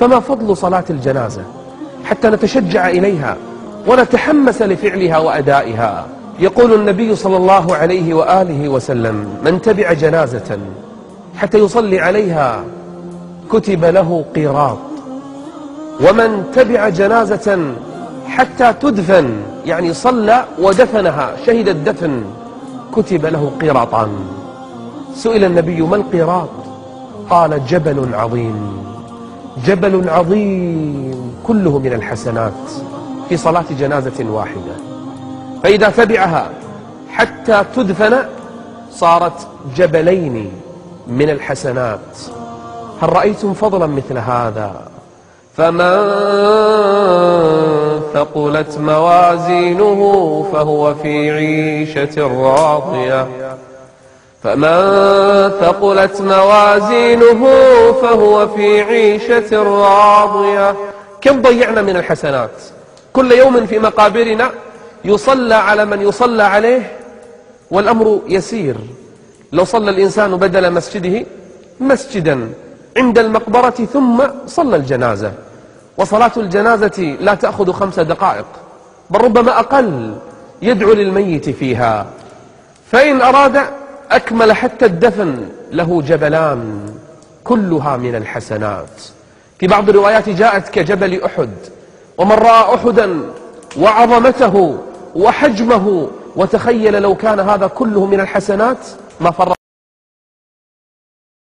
فما فضل صلاة الجنازة حتى نتشجع إليها ونتحمس لفعلها وأدائها. يقول النبي صلى الله عليه وآله وسلم من تبع جنازة حتى يصلي عليها كتب له قيراط. ومن تبع جنازة حتى تدفن. يعني صلى ودفنها شهد الدفن كتب له قيراطان. سئل النبي ما القيراط؟ قال جبل عظيم. جبل عظيم كله من الحسنات في صلاة جنازة واحدة. فإذا تبعها حتى تدفن صارت جبلين من الحسنات. هل رأيتم فضلا مثل هذا؟ فمن ثقلت موازينه فهو في عيشة راضية. فمن ثقلت موازينه فهو في عيشة راضية كم ضيعنا من الحسنات؟ كل يوم في مقابرنا يصلى على من يصلى عليه والأمر يسير. لو صلى الإنسان بدل مسجده مسجدا عند المقبرة ثم صلى الجنازة. وصلاة الجنازة لا تأخذ خمس دقائق بل ربما أقل يدعو للميت فيها. فإن أراد أكمل حتى الدفن له جبلان كلها من الحسنات. في بعض الروايات جاءت كجبل أحد ومن رأى أحدا وعظمته وحجمه وتخيل لو كان هذا كله من الحسنات ما فرق.